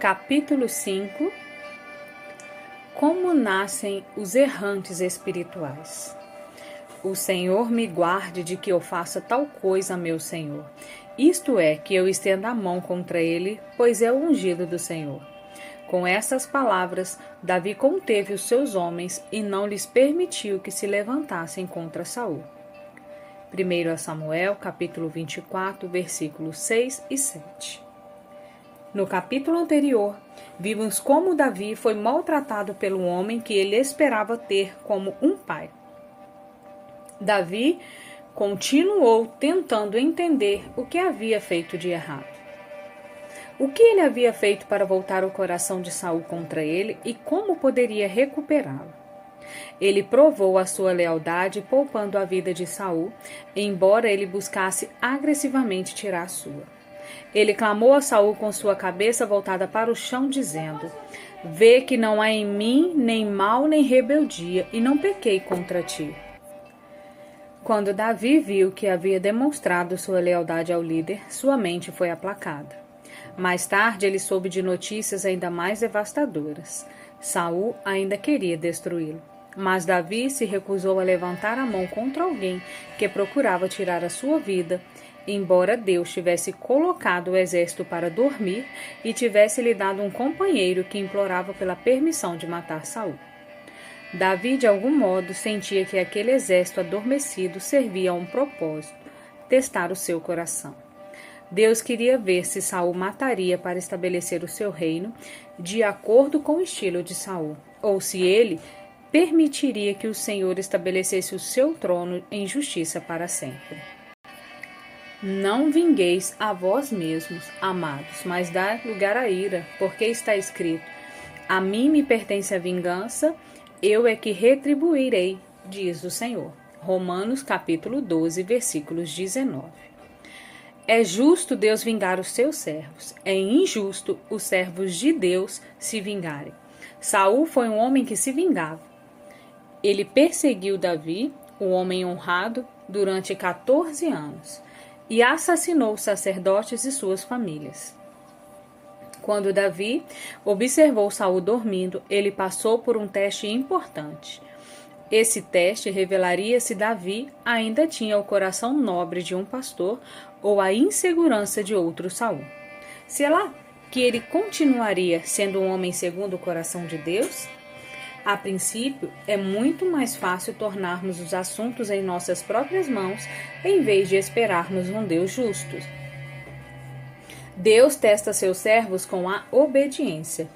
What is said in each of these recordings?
Capítulo 5 Como nascem os errantes espirituais. O Senhor me guarde de que eu faça tal coisa, meu Senhor. Isto é, que eu estenda a mão contra ele, pois é o ungido do Senhor. Com essas palavras, Davi conteve os seus homens e não lhes permitiu que se levantassem contra Saul. 1 Samuel, capítulo 24, versículos 6 e 7. No capítulo anterior, vimos como Davi foi maltratado pelo homem que ele esperava ter como um pai. Davi continuou tentando entender o que havia feito de errado. O que ele havia feito para voltar o coração de Saul contra ele e como poderia recuperá-lo. Ele provou a sua lealdade poupando a vida de Saul, embora ele buscasse agressivamente tirar a sua. Ele clamou a Saul com sua cabeça voltada para o chão, dizendo: Vê que não há em mim nem mal nem rebeldia, e não pequei contra ti. Quando Davi viu que havia demonstrado sua lealdade ao líder, sua mente foi aplacada. Mais tarde ele soube de notícias ainda mais devastadoras. Saul ainda queria destruí-lo. Mas Davi se recusou a levantar a mão contra alguém que procurava tirar a sua vida Embora Deus tivesse colocado o exército para dormir e tivesse lhe dado um companheiro que implorava pela permissão de matar Saul. Davi, de algum modo, sentia que aquele exército adormecido servia a um propósito, testar o seu coração. Deus queria ver se Saul mataria para estabelecer o seu reino de acordo com o estilo de Saul, ou se ele permitiria que o Senhor estabelecesse o seu trono em justiça para sempre. Não vingueis a vós mesmos, amados, mas dá lugar à ira, porque está escrito: A mim me pertence a vingança, eu é que retribuirei, diz o Senhor. Romanos capítulo 12, versículos 19. É justo Deus vingar os seus servos, é injusto os servos de Deus se vingarem. Saul foi um homem que se vingava. Ele perseguiu Davi, o homem honrado, durante 14 anos e assassinou sacerdotes e suas famílias. Quando Davi observou Saul dormindo, ele passou por um teste importante. Esse teste revelaria se Davi ainda tinha o coração nobre de um pastor ou a insegurança de outro Saul. Será que ele continuaria sendo um homem segundo o coração de Deus? A princípio, é muito mais fácil tornarmos os assuntos em nossas próprias mãos em vez de esperarmos um Deus justo. Deus testa seus servos com a obediência.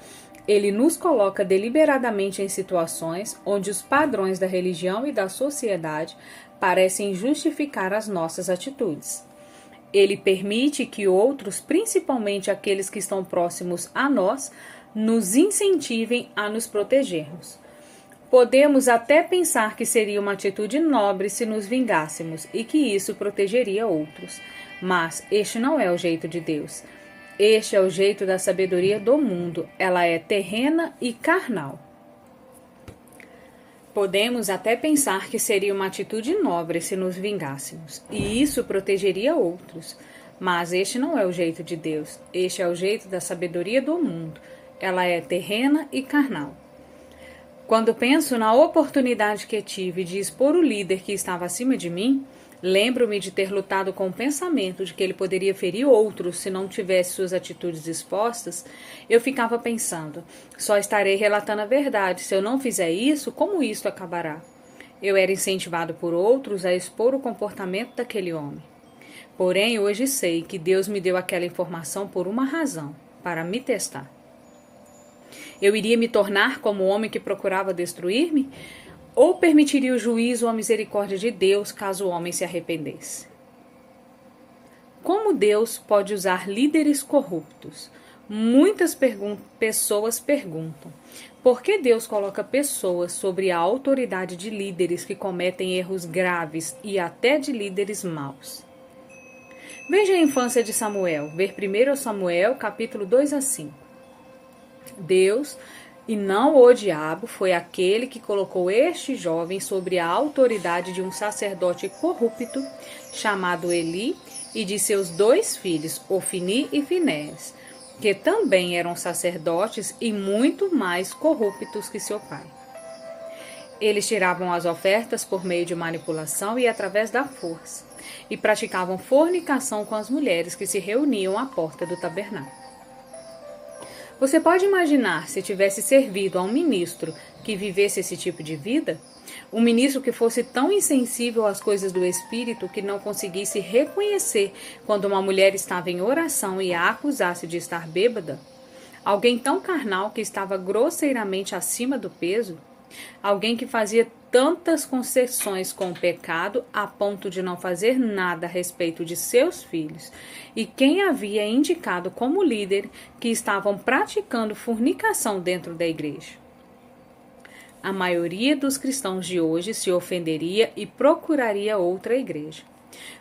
Ele nos coloca deliberadamente em situações onde os padrões da religião e da sociedade parecem justificar as nossas atitudes. Ele permite que outros, principalmente aqueles que estão próximos a nós, nos incentivem a nos protegermos. Podemos até pensar que seria uma atitude nobre se nos vingássemos e que isso protegeria outros, mas este não é o jeito de Deus. Este é o jeito da sabedoria do mundo, ela é terrena e carnal. Podemos até pensar que seria uma atitude nobre se nos vingássemos, e isso protegeria outros. Mas este não é o jeito de Deus, este é o jeito da sabedoria do mundo, ela é terrena e carnal. Quando penso na oportunidade que tive de expor o líder que estava acima de mim, lembro-me de ter lutado com o pensamento de que ele poderia ferir outros se não tivesse suas atitudes expostas. Eu ficava pensando: só estarei relatando a verdade. Se eu não fizer isso, como isso acabará? Eu era incentivado por outros a expor o comportamento daquele homem. Porém, hoje sei que Deus me deu aquela informação por uma razão para me testar. Eu iria me tornar como o homem que procurava destruir-me? Ou permitiria o juízo ou a misericórdia de Deus caso o homem se arrependesse? Como Deus pode usar líderes corruptos? Muitas pergun pessoas perguntam: por que Deus coloca pessoas sobre a autoridade de líderes que cometem erros graves e até de líderes maus? Veja a infância de Samuel, ver 1 Samuel, capítulo 2 a 5. Deus e não o diabo foi aquele que colocou este jovem sobre a autoridade de um sacerdote corrupto chamado Eli e de seus dois filhos, Ofini e Finés. que também eram sacerdotes e muito mais corruptos que seu pai. Eles tiravam as ofertas por meio de manipulação e através da força, e praticavam fornicação com as mulheres que se reuniam à porta do tabernáculo. Você pode imaginar se tivesse servido a um ministro que vivesse esse tipo de vida? Um ministro que fosse tão insensível às coisas do espírito que não conseguisse reconhecer quando uma mulher estava em oração e a acusasse de estar bêbada? Alguém tão carnal que estava grosseiramente acima do peso? Alguém que fazia tantas concessões com o pecado a ponto de não fazer nada a respeito de seus filhos, e quem havia indicado como líder que estavam praticando fornicação dentro da igreja. A maioria dos cristãos de hoje se ofenderia e procuraria outra igreja,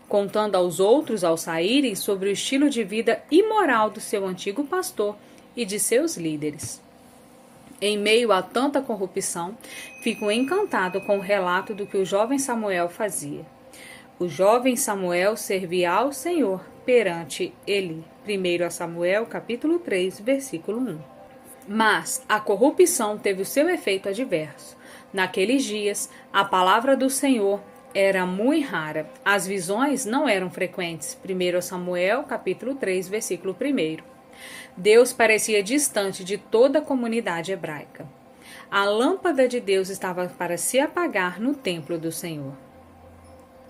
contando aos outros ao saírem sobre o estilo de vida imoral do seu antigo pastor e de seus líderes. Em meio a tanta corrupção, fico encantado com o relato do que o jovem Samuel fazia. O jovem Samuel servia ao Senhor perante Eli. 1 Samuel, capítulo 3, versículo 1. Mas a corrupção teve o seu efeito adverso. Naqueles dias, a palavra do Senhor era muito rara. As visões não eram frequentes. 1 Samuel, capítulo 3, versículo 1. Deus parecia distante de toda a comunidade hebraica. A lâmpada de Deus estava para se apagar no templo do Senhor.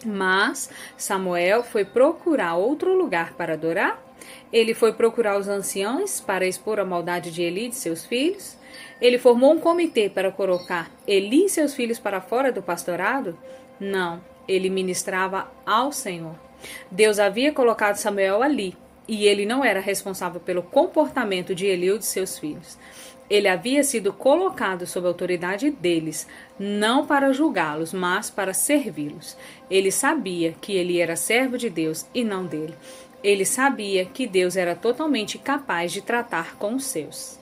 Mas Samuel foi procurar outro lugar para adorar? Ele foi procurar os anciãos para expor a maldade de Eli e de seus filhos? Ele formou um comitê para colocar Eli e seus filhos para fora do pastorado? Não, ele ministrava ao Senhor. Deus havia colocado Samuel ali e ele não era responsável pelo comportamento de Eli ou de seus filhos. Ele havia sido colocado sob a autoridade deles, não para julgá-los, mas para servi-los. Ele sabia que ele era servo de Deus e não dele. Ele sabia que Deus era totalmente capaz de tratar com os seus.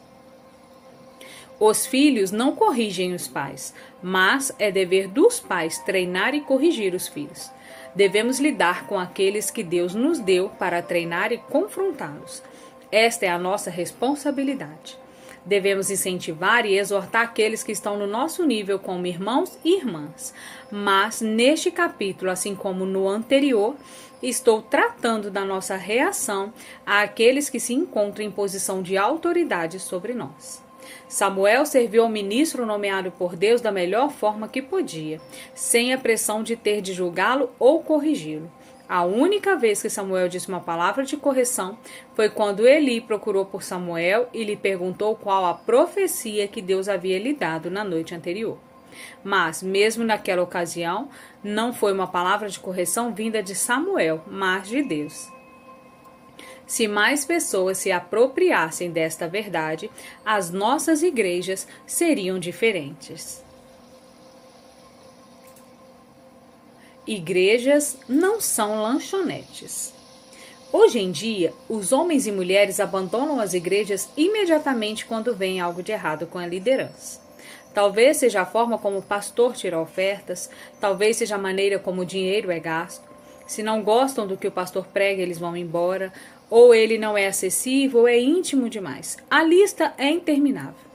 Os filhos não corrigem os pais, mas é dever dos pais treinar e corrigir os filhos. Devemos lidar com aqueles que Deus nos deu para treinar e confrontá-los. Esta é a nossa responsabilidade. Devemos incentivar e exortar aqueles que estão no nosso nível como irmãos e irmãs. Mas neste capítulo, assim como no anterior, estou tratando da nossa reação àqueles que se encontram em posição de autoridade sobre nós. Samuel serviu ao ministro nomeado por Deus da melhor forma que podia, sem a pressão de ter de julgá-lo ou corrigi-lo. A única vez que Samuel disse uma palavra de correção foi quando Eli procurou por Samuel e lhe perguntou qual a profecia que Deus havia lhe dado na noite anterior. Mas, mesmo naquela ocasião, não foi uma palavra de correção vinda de Samuel, mas de Deus. Se mais pessoas se apropriassem desta verdade, as nossas igrejas seriam diferentes. Igrejas não são lanchonetes. Hoje em dia, os homens e mulheres abandonam as igrejas imediatamente quando vem algo de errado com a liderança. Talvez seja a forma como o pastor tira ofertas, talvez seja a maneira como o dinheiro é gasto. Se não gostam do que o pastor prega, eles vão embora, ou ele não é acessível ou é íntimo demais. A lista é interminável.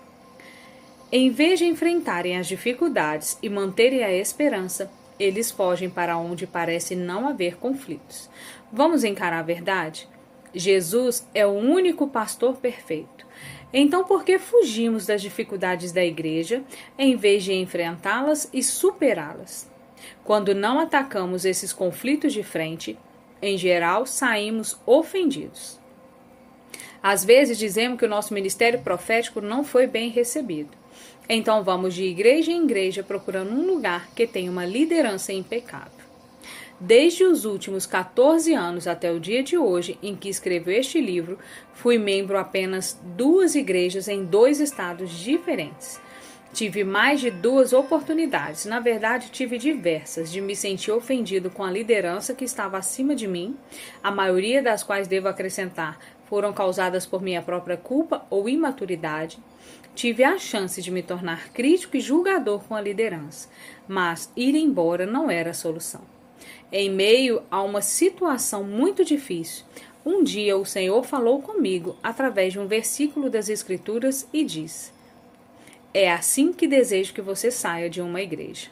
Em vez de enfrentarem as dificuldades e manterem a esperança, eles fogem para onde parece não haver conflitos. Vamos encarar a verdade? Jesus é o único pastor perfeito. Então, por que fugimos das dificuldades da igreja em vez de enfrentá-las e superá-las? Quando não atacamos esses conflitos de frente, em geral, saímos ofendidos. Às vezes dizemos que o nosso ministério profético não foi bem recebido. Então vamos de igreja em igreja procurando um lugar que tenha uma liderança impecável. Desde os últimos 14 anos até o dia de hoje em que escrevo este livro, fui membro apenas duas igrejas em dois estados diferentes. Tive mais de duas oportunidades, na verdade, tive diversas, de me sentir ofendido com a liderança que estava acima de mim, a maioria das quais devo acrescentar foram causadas por minha própria culpa ou imaturidade. Tive a chance de me tornar crítico e julgador com a liderança, mas ir embora não era a solução. Em meio a uma situação muito difícil, Um dia o Senhor falou comigo através de um versículo das Escrituras e disse: É assim que desejo que você saia de uma igreja.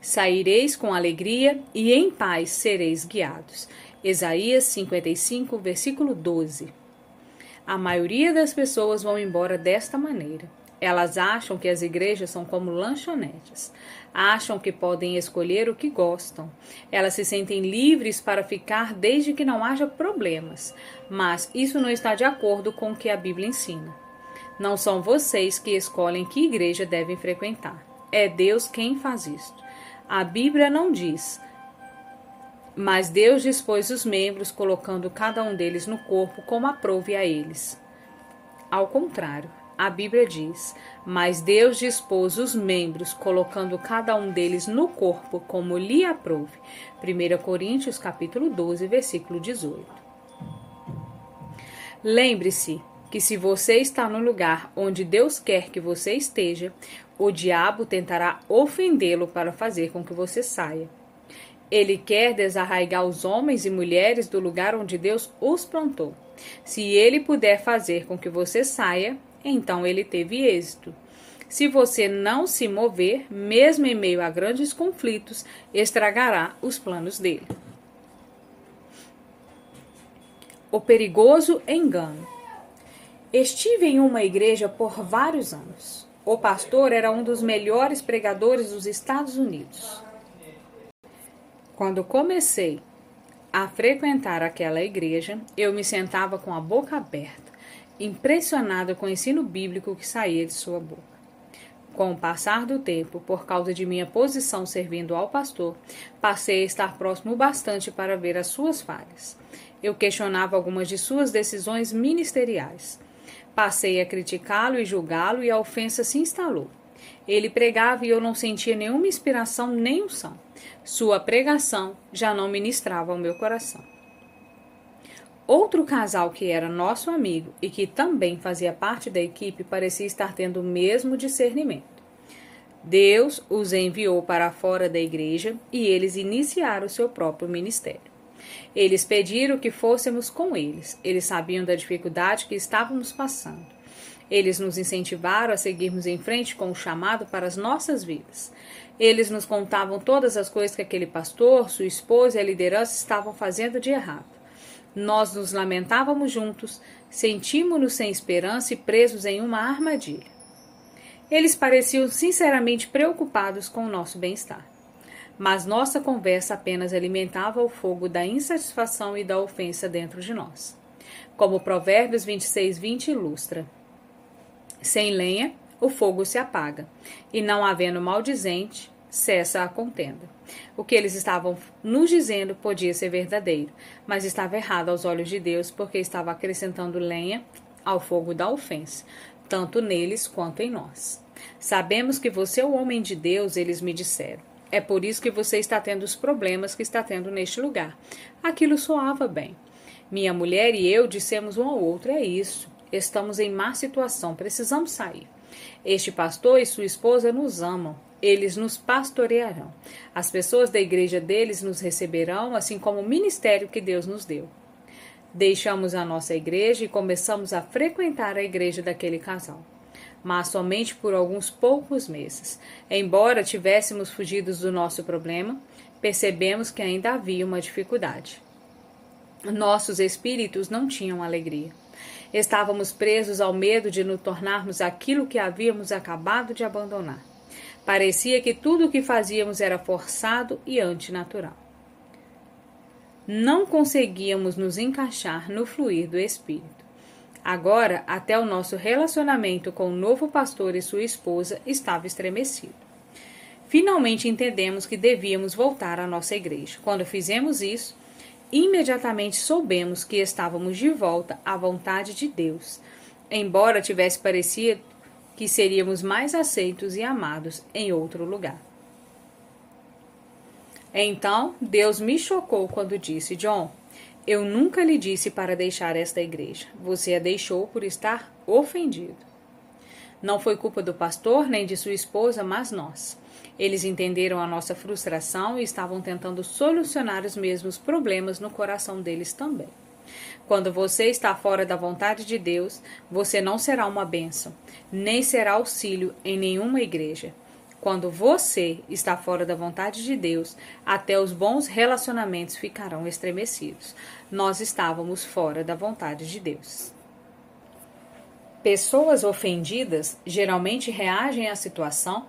Saireis com alegria e em paz sereis guiados. Isaías 55, versículo 12. A maioria das pessoas vão embora desta maneira. Elas acham que as igrejas são como lanchonetes. Acham que podem escolher o que gostam. Elas se sentem livres para ficar desde que não haja problemas. Mas isso não está de acordo com o que a Bíblia ensina. Não são vocês que escolhem que igreja devem frequentar. É Deus quem faz isto. A Bíblia não diz. Mas Deus dispôs os membros, colocando cada um deles no corpo como aprouve a eles. Ao contrário, a Bíblia diz: Mas Deus dispôs os membros, colocando cada um deles no corpo, como lhe aprouve. 1 Coríntios capítulo 12, versículo 18. Lembre-se que se você está no lugar onde Deus quer que você esteja, o diabo tentará ofendê-lo para fazer com que você saia. Ele quer desarraigar os homens e mulheres do lugar onde Deus os plantou. Se ele puder fazer com que você saia, então ele teve êxito. Se você não se mover, mesmo em meio a grandes conflitos, estragará os planos dele. O perigoso engano. Estive em uma igreja por vários anos. O pastor era um dos melhores pregadores dos Estados Unidos. Quando comecei a frequentar aquela igreja, eu me sentava com a boca aberta impressionado com o ensino bíblico que saía de sua boca. Com o passar do tempo, por causa de minha posição servindo ao pastor, passei a estar próximo bastante para ver as suas falhas. Eu questionava algumas de suas decisões ministeriais. Passei a criticá-lo e julgá-lo e a ofensa se instalou. Ele pregava e eu não sentia nenhuma inspiração nem unção. Sua pregação já não ministrava ao meu coração. Outro casal que era nosso amigo e que também fazia parte da equipe parecia estar tendo o mesmo discernimento. Deus os enviou para fora da igreja e eles iniciaram o seu próprio ministério. Eles pediram que fôssemos com eles. Eles sabiam da dificuldade que estávamos passando. Eles nos incentivaram a seguirmos em frente com o chamado para as nossas vidas. Eles nos contavam todas as coisas que aquele pastor, sua esposa e a liderança estavam fazendo de errado. Nós nos lamentávamos juntos, sentimos-nos sem esperança e presos em uma armadilha. Eles pareciam sinceramente preocupados com o nosso bem-estar. Mas nossa conversa apenas alimentava o fogo da insatisfação e da ofensa dentro de nós. Como Provérbios 26, 20 ilustra: Sem lenha, o fogo se apaga, e não havendo maldizente, cessa a contenda. O que eles estavam nos dizendo podia ser verdadeiro, mas estava errado aos olhos de Deus, porque estava acrescentando lenha ao fogo da ofensa, tanto neles quanto em nós. Sabemos que você é o homem de Deus, eles me disseram. É por isso que você está tendo os problemas que está tendo neste lugar. Aquilo soava bem. Minha mulher e eu dissemos um ao outro: é isso. Estamos em má situação, precisamos sair. Este pastor e sua esposa nos amam. Eles nos pastorearão. As pessoas da igreja deles nos receberão, assim como o ministério que Deus nos deu. Deixamos a nossa igreja e começamos a frequentar a igreja daquele casal. Mas somente por alguns poucos meses. Embora tivéssemos fugido do nosso problema, percebemos que ainda havia uma dificuldade. Nossos espíritos não tinham alegria. Estávamos presos ao medo de nos tornarmos aquilo que havíamos acabado de abandonar. Parecia que tudo o que fazíamos era forçado e antinatural. Não conseguíamos nos encaixar no fluir do Espírito. Agora, até o nosso relacionamento com o novo pastor e sua esposa estava estremecido. Finalmente entendemos que devíamos voltar à nossa igreja. Quando fizemos isso, imediatamente soubemos que estávamos de volta à vontade de Deus, embora tivesse parecido que seríamos mais aceitos e amados em outro lugar. Então, Deus me chocou quando disse: John, eu nunca lhe disse para deixar esta igreja. Você a deixou por estar ofendido. Não foi culpa do pastor nem de sua esposa, mas nós. Eles entenderam a nossa frustração e estavam tentando solucionar os mesmos problemas no coração deles também. Quando você está fora da vontade de Deus, você não será uma bênção, nem será auxílio em nenhuma igreja. Quando você está fora da vontade de Deus, até os bons relacionamentos ficarão estremecidos. Nós estávamos fora da vontade de Deus. Pessoas ofendidas geralmente reagem à situação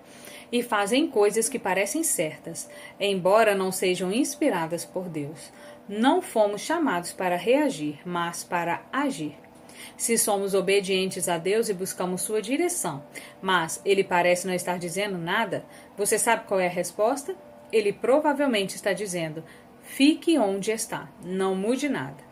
e fazem coisas que parecem certas, embora não sejam inspiradas por Deus. Não fomos chamados para reagir, mas para agir. Se somos obedientes a Deus e buscamos sua direção, mas ele parece não estar dizendo nada, você sabe qual é a resposta? Ele provavelmente está dizendo: fique onde está, não mude nada.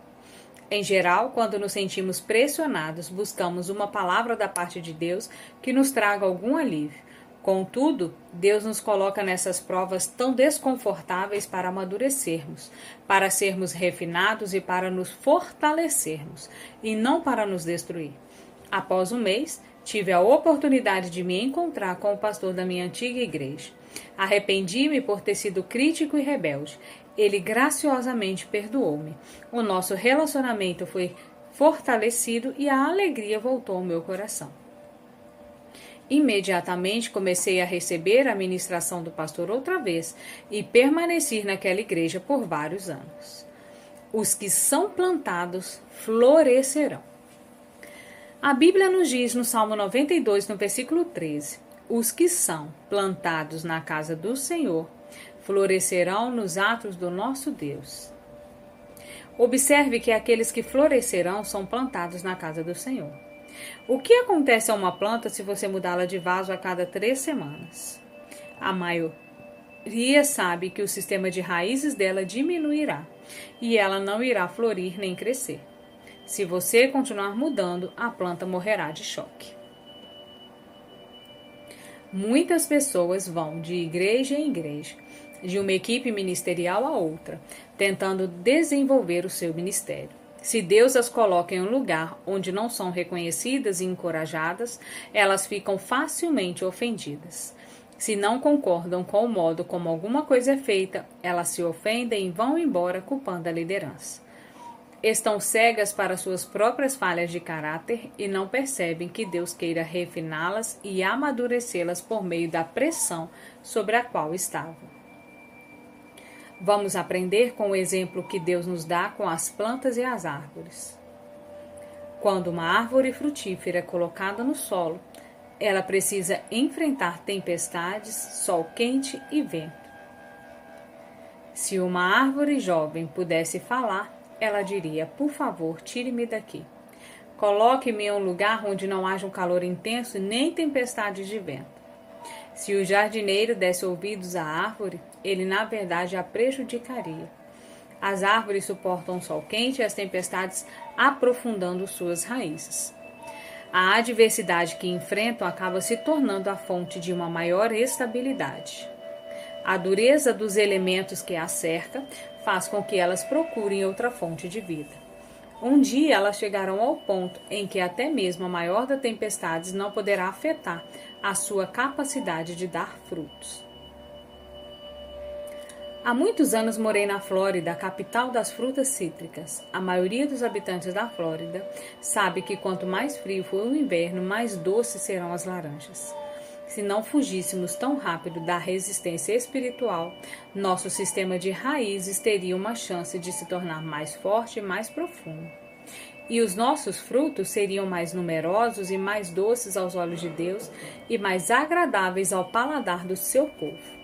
Em geral, quando nos sentimos pressionados, buscamos uma palavra da parte de Deus que nos traga algum alívio. Contudo, Deus nos coloca nessas provas tão desconfortáveis para amadurecermos, para sermos refinados e para nos fortalecermos, e não para nos destruir. Após um mês, tive a oportunidade de me encontrar com o pastor da minha antiga igreja. Arrependi-me por ter sido crítico e rebelde. Ele graciosamente perdoou-me. O nosso relacionamento foi fortalecido e a alegria voltou ao meu coração. Imediatamente comecei a receber a ministração do pastor outra vez e permaneci naquela igreja por vários anos. Os que são plantados florescerão. A Bíblia nos diz no Salmo 92, no versículo 13: Os que são plantados na casa do Senhor florescerão nos atos do nosso Deus. Observe que aqueles que florescerão são plantados na casa do Senhor. O que acontece a uma planta se você mudá-la de vaso a cada três semanas? A maioria sabe que o sistema de raízes dela diminuirá e ela não irá florir nem crescer. Se você continuar mudando, a planta morrerá de choque. Muitas pessoas vão de igreja em igreja, de uma equipe ministerial a outra, tentando desenvolver o seu ministério. Se Deus as coloca em um lugar onde não são reconhecidas e encorajadas, elas ficam facilmente ofendidas. Se não concordam com o modo como alguma coisa é feita, elas se ofendem e vão embora culpando a liderança. Estão cegas para suas próprias falhas de caráter e não percebem que Deus queira refiná-las e amadurecê-las por meio da pressão sobre a qual estavam. Vamos aprender com o exemplo que Deus nos dá com as plantas e as árvores. Quando uma árvore frutífera é colocada no solo, ela precisa enfrentar tempestades, sol quente e vento. Se uma árvore jovem pudesse falar, ela diria: Por favor, tire-me daqui. Coloque-me em um lugar onde não haja um calor intenso nem tempestades de vento. Se o jardineiro desse ouvidos à árvore, ele na verdade a prejudicaria. As árvores suportam o sol quente e as tempestades, aprofundando suas raízes. A adversidade que enfrentam acaba se tornando a fonte de uma maior estabilidade. A dureza dos elementos que a cerca faz com que elas procurem outra fonte de vida. Um dia elas chegarão ao ponto em que até mesmo a maior das tempestades não poderá afetar a sua capacidade de dar frutos. Há muitos anos morei na Flórida, capital das frutas cítricas. A maioria dos habitantes da Flórida sabe que quanto mais frio for o inverno, mais doces serão as laranjas. Se não fugíssemos tão rápido da resistência espiritual, nosso sistema de raízes teria uma chance de se tornar mais forte e mais profundo e os nossos frutos seriam mais numerosos e mais doces aos olhos de Deus e mais agradáveis ao paladar do seu povo.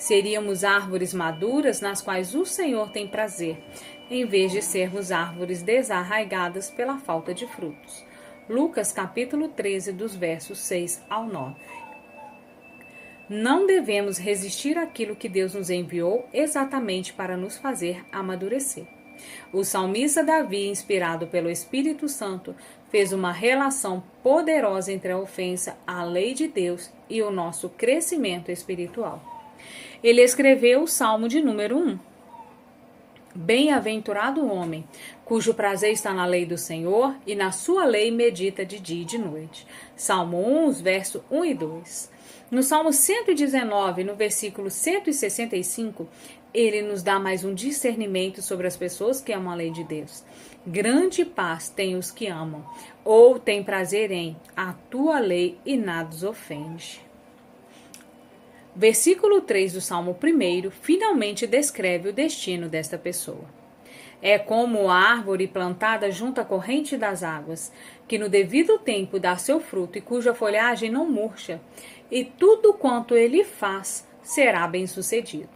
Seríamos árvores maduras nas quais o Senhor tem prazer, em vez de sermos árvores desarraigadas pela falta de frutos. Lucas capítulo 13, dos versos 6 ao 9. Não devemos resistir àquilo que Deus nos enviou exatamente para nos fazer amadurecer. O salmista Davi, inspirado pelo Espírito Santo, fez uma relação poderosa entre a ofensa à lei de Deus e o nosso crescimento espiritual. Ele escreveu o Salmo de número 1. Bem-aventurado o homem cujo prazer está na lei do Senhor e na sua lei medita de dia e de noite. Salmo 1, verso 1 e 2. No Salmo 119, no versículo 165, ele nos dá mais um discernimento sobre as pessoas que amam a lei de Deus. Grande paz tem os que amam, ou têm prazer em a tua lei e nada os ofende. Versículo 3 do Salmo 1 finalmente descreve o destino desta pessoa. É como a árvore plantada junto à corrente das águas, que no devido tempo dá seu fruto e cuja folhagem não murcha, e tudo quanto ele faz será bem-sucedido.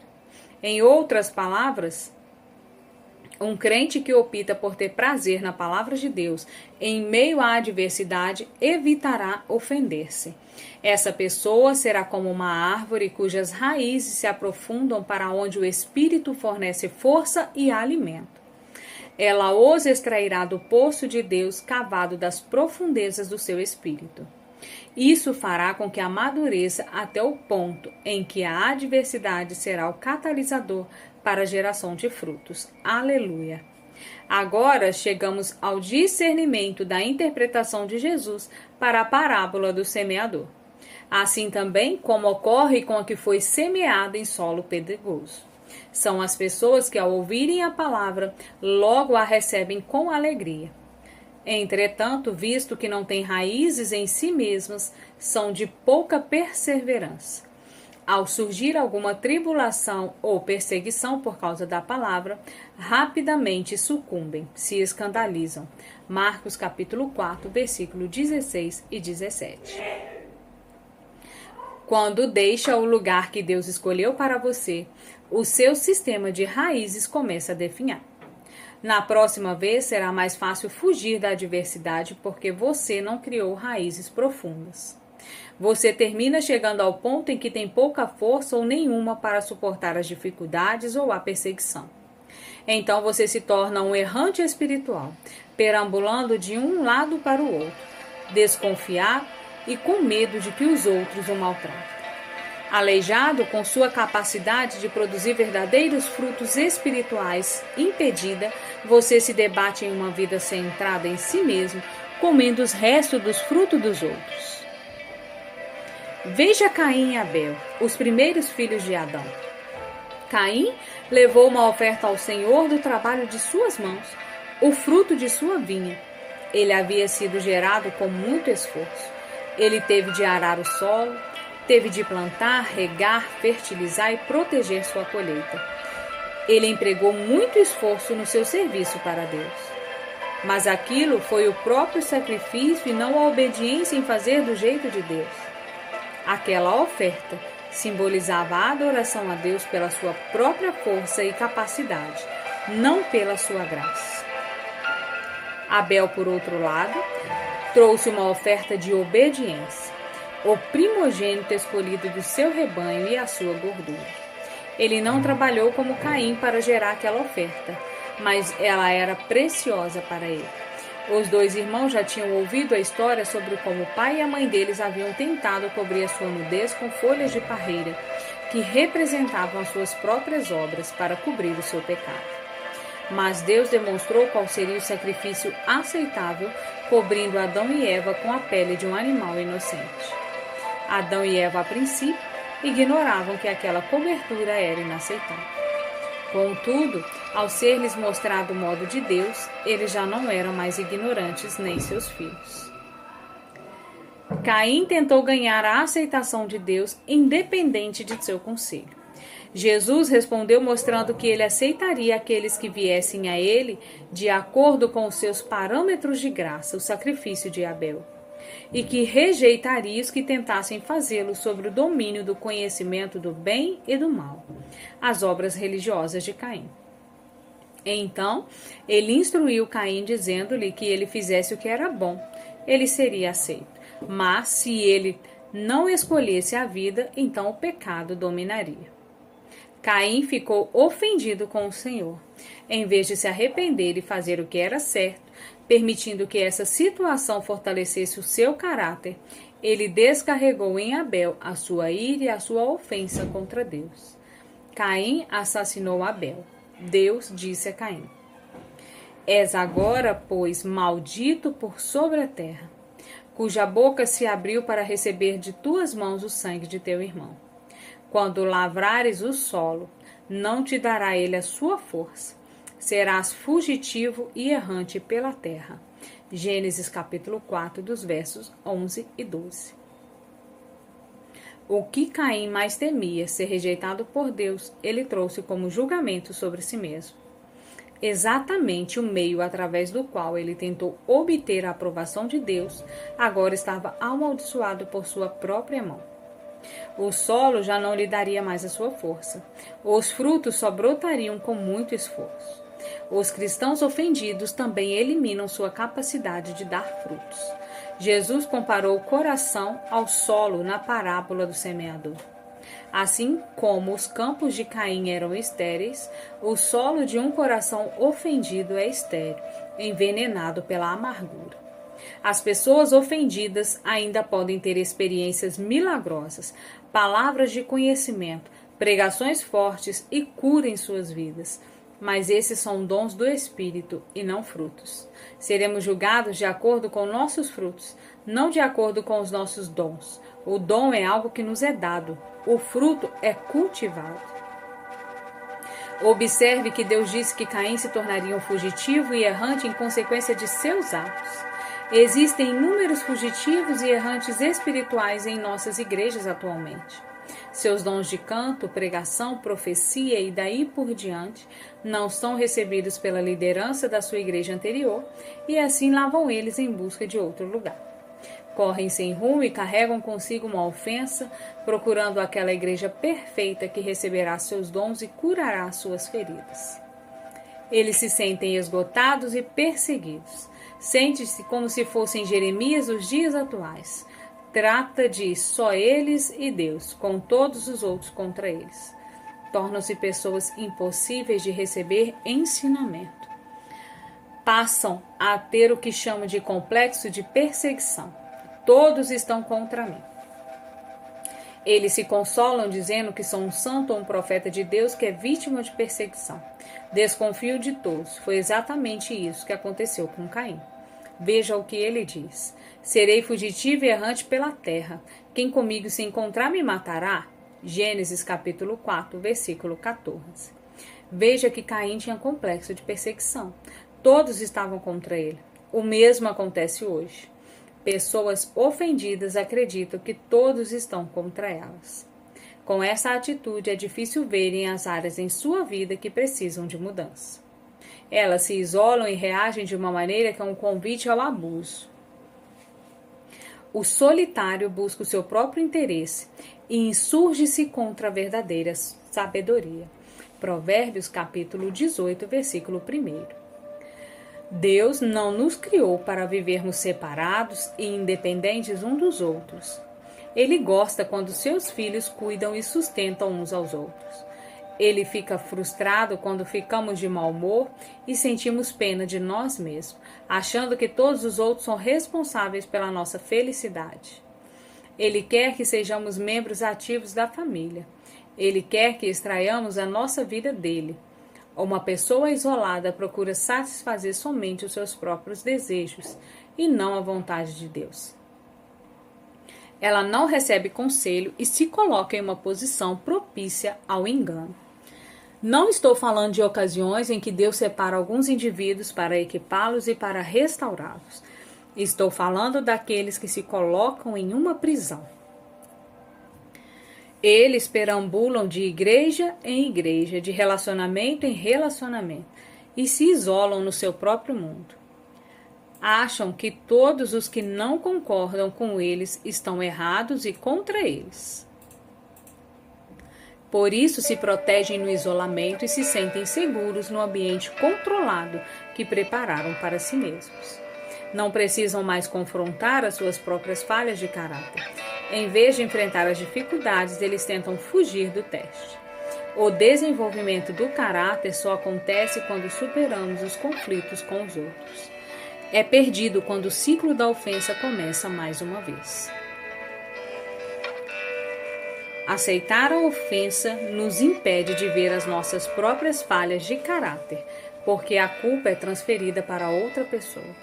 Em outras palavras, um crente que opta por ter prazer na palavra de Deus em meio à adversidade evitará ofender-se. Essa pessoa será como uma árvore cujas raízes se aprofundam para onde o Espírito fornece força e alimento. Ela os extrairá do poço de Deus cavado das profundezas do seu espírito. Isso fará com que amadureça até o ponto em que a adversidade será o catalisador para geração de frutos. Aleluia! Agora chegamos ao discernimento da interpretação de Jesus para a parábola do semeador. Assim também como ocorre com a que foi semeada em solo pedregoso. São as pessoas que, ao ouvirem a palavra, logo a recebem com alegria. Entretanto, visto que não têm raízes em si mesmas, são de pouca perseverança. Ao surgir alguma tribulação ou perseguição por causa da palavra, rapidamente sucumbem, se escandalizam. Marcos capítulo 4, versículo 16 e 17. Quando deixa o lugar que Deus escolheu para você, o seu sistema de raízes começa a definhar. Na próxima vez será mais fácil fugir da adversidade porque você não criou raízes profundas. Você termina chegando ao ponto em que tem pouca força ou nenhuma para suportar as dificuldades ou a perseguição. Então você se torna um errante espiritual, perambulando de um lado para o outro, desconfiado e com medo de que os outros o maltratem. Aleijado com sua capacidade de produzir verdadeiros frutos espirituais impedida, você se debate em uma vida centrada em si mesmo, comendo os restos dos frutos dos outros. Veja Caim e Abel, os primeiros filhos de Adão. Caim levou uma oferta ao Senhor do trabalho de suas mãos, o fruto de sua vinha. Ele havia sido gerado com muito esforço. Ele teve de arar o solo, teve de plantar, regar, fertilizar e proteger sua colheita. Ele empregou muito esforço no seu serviço para Deus. Mas aquilo foi o próprio sacrifício e não a obediência em fazer do jeito de Deus. Aquela oferta simbolizava a adoração a Deus pela sua própria força e capacidade, não pela sua graça. Abel, por outro lado, trouxe uma oferta de obediência, o primogênito escolhido do seu rebanho e a sua gordura. Ele não trabalhou como Caim para gerar aquela oferta, mas ela era preciosa para ele. Os dois irmãos já tinham ouvido a história sobre como o pai e a mãe deles haviam tentado cobrir a sua nudez com folhas de parreira, que representavam as suas próprias obras para cobrir o seu pecado. Mas Deus demonstrou qual seria o sacrifício aceitável, cobrindo Adão e Eva com a pele de um animal inocente. Adão e Eva, a princípio, ignoravam que aquela cobertura era inaceitável. Contudo, ao ser-lhes mostrado o modo de Deus, eles já não eram mais ignorantes nem seus filhos. Caim tentou ganhar a aceitação de Deus independente de seu conselho. Jesus respondeu mostrando que ele aceitaria aqueles que viessem a ele de acordo com os seus parâmetros de graça, o sacrifício de Abel e que rejeitaria os que tentassem fazê-lo sobre o domínio do conhecimento do bem e do mal, as obras religiosas de Caim. Então, ele instruiu Caim, dizendo-lhe que ele fizesse o que era bom, ele seria aceito. Mas, se ele não escolhesse a vida, então o pecado dominaria. Caim ficou ofendido com o Senhor. Em vez de se arrepender e fazer o que era certo, permitindo que essa situação fortalecesse o seu caráter, ele descarregou em Abel a sua ira e a sua ofensa contra Deus. Caim assassinou Abel. Deus disse a Caim: És agora, pois, maldito por sobre a terra, cuja boca se abriu para receber de tuas mãos o sangue de teu irmão. Quando lavrares o solo, não te dará ele a sua força. Serás fugitivo e errante pela terra. Gênesis capítulo 4, dos versos 11 e 12. O que Caim mais temia, ser rejeitado por Deus, ele trouxe como julgamento sobre si mesmo. Exatamente o meio através do qual ele tentou obter a aprovação de Deus, agora estava amaldiçoado por sua própria mão. O solo já não lhe daria mais a sua força. Os frutos só brotariam com muito esforço. Os cristãos ofendidos também eliminam sua capacidade de dar frutos. Jesus comparou o coração ao solo na parábola do semeador. Assim como os campos de Caim eram estéreis, o solo de um coração ofendido é estéril, envenenado pela amargura. As pessoas ofendidas ainda podem ter experiências milagrosas, palavras de conhecimento, pregações fortes e cura em suas vidas mas esses são dons do Espírito e não frutos. Seremos julgados de acordo com nossos frutos, não de acordo com os nossos dons. O dom é algo que nos é dado, o fruto é cultivado. Observe que Deus disse que Caim se tornaria um fugitivo e errante em consequência de seus atos. Existem inúmeros fugitivos e errantes espirituais em nossas igrejas atualmente. Seus dons de canto, pregação, profecia e daí por diante não são recebidos pela liderança da sua igreja anterior e assim lá vão eles em busca de outro lugar. Correm sem rumo e carregam consigo uma ofensa, procurando aquela igreja perfeita que receberá seus dons e curará suas feridas. Eles se sentem esgotados e perseguidos. Sente-se como se fossem Jeremias os dias atuais trata de só eles e Deus, com todos os outros contra eles. Tornam-se pessoas impossíveis de receber ensinamento. Passam a ter o que chamam de complexo de perseguição. Todos estão contra mim. Eles se consolam dizendo que são um santo ou um profeta de Deus que é vítima de perseguição. Desconfio de todos. Foi exatamente isso que aconteceu com Caim. Veja o que ele diz. Serei fugitivo e errante pela terra. Quem comigo se encontrar me matará. Gênesis capítulo 4, versículo 14. Veja que Caim tinha complexo de perseguição. Todos estavam contra ele. O mesmo acontece hoje. Pessoas ofendidas acreditam que todos estão contra elas. Com essa atitude, é difícil verem as áreas em sua vida que precisam de mudança. Elas se isolam e reagem de uma maneira que é um convite ao abuso. O solitário busca o seu próprio interesse e insurge-se contra a verdadeira sabedoria. Provérbios capítulo 18, versículo 1. Deus não nos criou para vivermos separados e independentes um dos outros. Ele gosta quando seus filhos cuidam e sustentam uns aos outros. Ele fica frustrado quando ficamos de mau humor e sentimos pena de nós mesmos, achando que todos os outros são responsáveis pela nossa felicidade. Ele quer que sejamos membros ativos da família. Ele quer que extraiamos a nossa vida dele. Uma pessoa isolada procura satisfazer somente os seus próprios desejos e não a vontade de Deus. Ela não recebe conselho e se coloca em uma posição propícia ao engano. Não estou falando de ocasiões em que Deus separa alguns indivíduos para equipá-los e para restaurá-los. Estou falando daqueles que se colocam em uma prisão. Eles perambulam de igreja em igreja, de relacionamento em relacionamento, e se isolam no seu próprio mundo. Acham que todos os que não concordam com eles estão errados e contra eles. Por isso se protegem no isolamento e se sentem seguros no ambiente controlado que prepararam para si mesmos. Não precisam mais confrontar as suas próprias falhas de caráter. Em vez de enfrentar as dificuldades, eles tentam fugir do teste. O desenvolvimento do caráter só acontece quando superamos os conflitos com os outros. É perdido quando o ciclo da ofensa começa mais uma vez. Aceitar a ofensa nos impede de ver as nossas próprias falhas de caráter, porque a culpa é transferida para outra pessoa.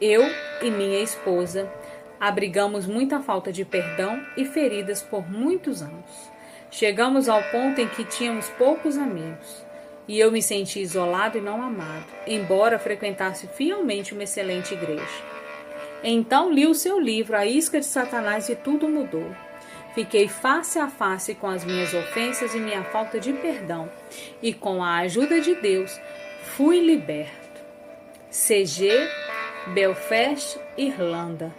Eu e minha esposa abrigamos muita falta de perdão e feridas por muitos anos. Chegamos ao ponto em que tínhamos poucos amigos e eu me senti isolado e não amado, embora frequentasse fielmente uma excelente igreja. Então li o seu livro, A Isca de Satanás, e tudo mudou. Fiquei face a face com as minhas ofensas e minha falta de perdão, e com a ajuda de Deus fui liberto. CG, Belfast, Irlanda.